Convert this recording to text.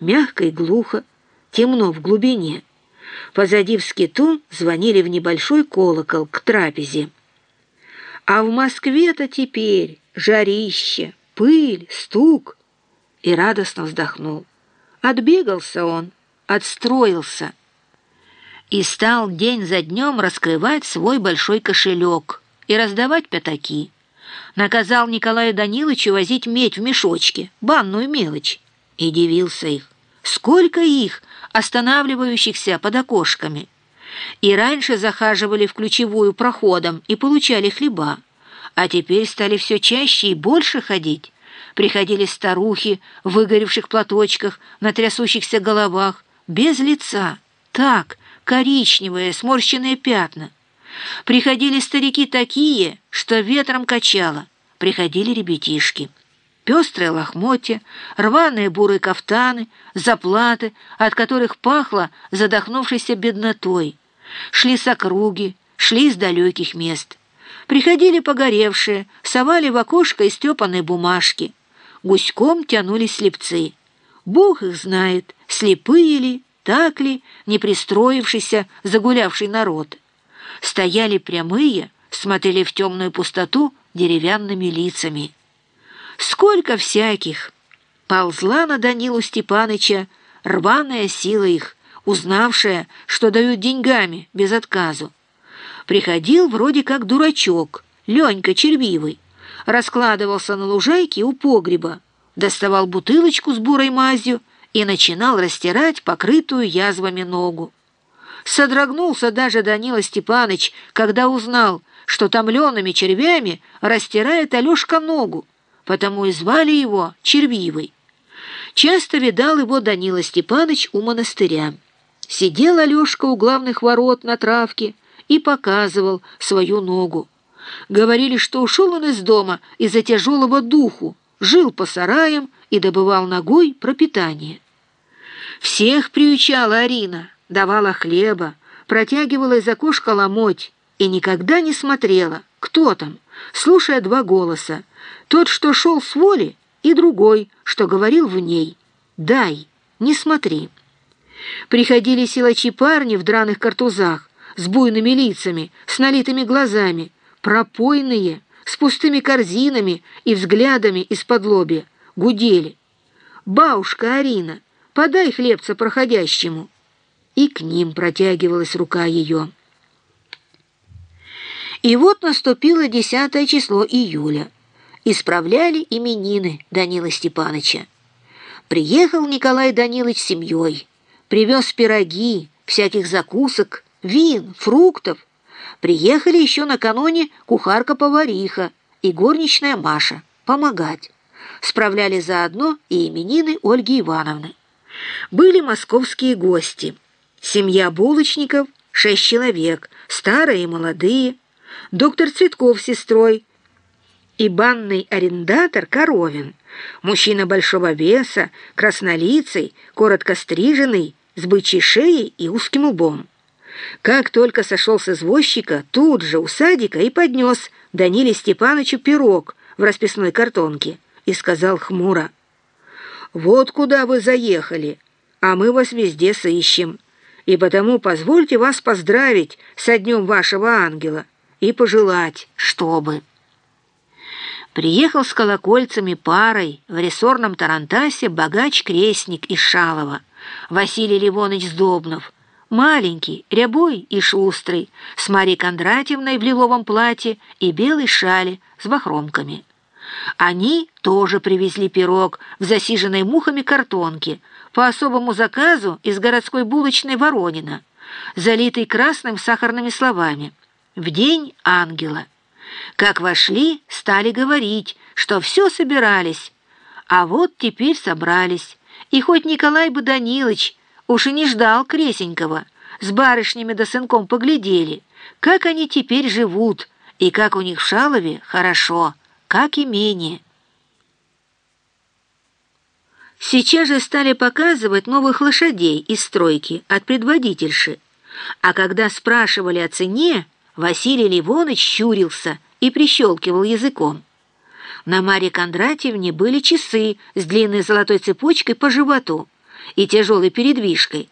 мягко и глухо, темно в глубине. Позади в скиту звонили в небольшой колокол к трапезе. А в Москве-то теперь жарище, пыль, стук. И радостно вздохнул. Отбегался он, отстроился. И стал день за днем раскрывать свой большой кошелек и раздавать пятаки. Наказал Николаю Даниловичу возить медь в мешочке, банную мелочь. И дивился их. Сколько их, останавливающихся под окошками. И раньше захаживали в ключевую проходом и получали хлеба, а теперь стали все чаще и больше ходить. Приходили старухи в выгоревших платочках, на трясущихся головах, без лица, так, коричневые, сморщенные пятна. Приходили старики такие, что ветром качало. Приходили ребятишки. Пестрые лохмотья, рваные бурые кафтаны, заплаты, от которых пахло задохнувшейся беднотой. Шли с округи, шли из далеких мест. Приходили погоревшие, совали в окошко истепанные бумажки. Гуськом тянулись слепцы. Бог их знает, слепые ли, так ли, не пристроившийся, загулявший народ стояли прямые, смотрели в темную пустоту деревянными лицами. Сколько всяких! Ползла на Данилу Степаныча рваная сила их, узнавшая, что дают деньгами без отказу. Приходил вроде как дурачок, Ленька червивый, раскладывался на лужайке у погреба, доставал бутылочку с бурой мазью и начинал растирать покрытую язвами ногу. Содрогнулся даже Данила Степаныч, когда узнал, что томлеными червями растирает Алешка ногу, потому и звали его Червивый. Часто видал его Данила Степаныч у монастыря. Сидел Алешка у главных ворот на травке и показывал свою ногу. Говорили, что ушел он из дома из-за тяжелого духу, жил по сараям и добывал ногой пропитание. Всех приучала Арина, давала хлеба, протягивала из окошка ломоть и никогда не смотрела, кто там, слушая два голоса, тот, что шел с воли, и другой, что говорил в ней «дай, не смотри». Приходили силачи парни в драных картузах, с буйными лицами, с налитыми глазами, пропойные, с пустыми корзинами и взглядами из-под лобья, гудели. «Бабушка Арина, подай хлебца проходящему» и к ним протягивалась рука ее. И вот наступило десятое число июля. Исправляли именины Данила Степановича. Приехал Николай Данилович с семьей, привез пироги, всяких закусок, вин, фруктов. Приехали еще накануне кухарка-повариха и горничная Маша помогать. Справляли заодно и именины Ольги Ивановны. Были московские гости – Семья булочников — шесть человек, старые и молодые. Доктор Цветков с сестрой и банный арендатор Коровин. Мужчина большого веса, краснолицый, коротко стриженный, с бычьей шеей и узким лбом. Как только сошел с извозчика, тут же у садика и поднес Даниле Степановичу пирог в расписной картонке и сказал хмуро, «Вот куда вы заехали, а мы вас везде сыщем» и потому позвольте вас поздравить со днем вашего ангела и пожелать, чтобы...» Приехал с колокольцами парой в рессорном тарантасе богач-крестник из Шалова, Василий Ливонович Сдобнов, маленький, рябой и шустрый, с Марьей Кондратьевной в лиловом платье и белой шале с бахромками. Они тоже привезли пирог в засиженной мухами картонке, по особому заказу из городской булочной Воронина, залитый красным сахарными словами «В день ангела». Как вошли, стали говорить, что все собирались, а вот теперь собрались. И хоть Николай бы Данилович уж и не ждал Кресенького, с барышнями да сынком поглядели, как они теперь живут, и как у них в Шалове хорошо, как имение. Сейчас же стали показывать новых лошадей из стройки от предводительши. А когда спрашивали о цене, Василий Ливонович щурился и прищелкивал языком. На Марье Кондратьевне были часы с длинной золотой цепочкой по животу, и тяжелой передвижкой,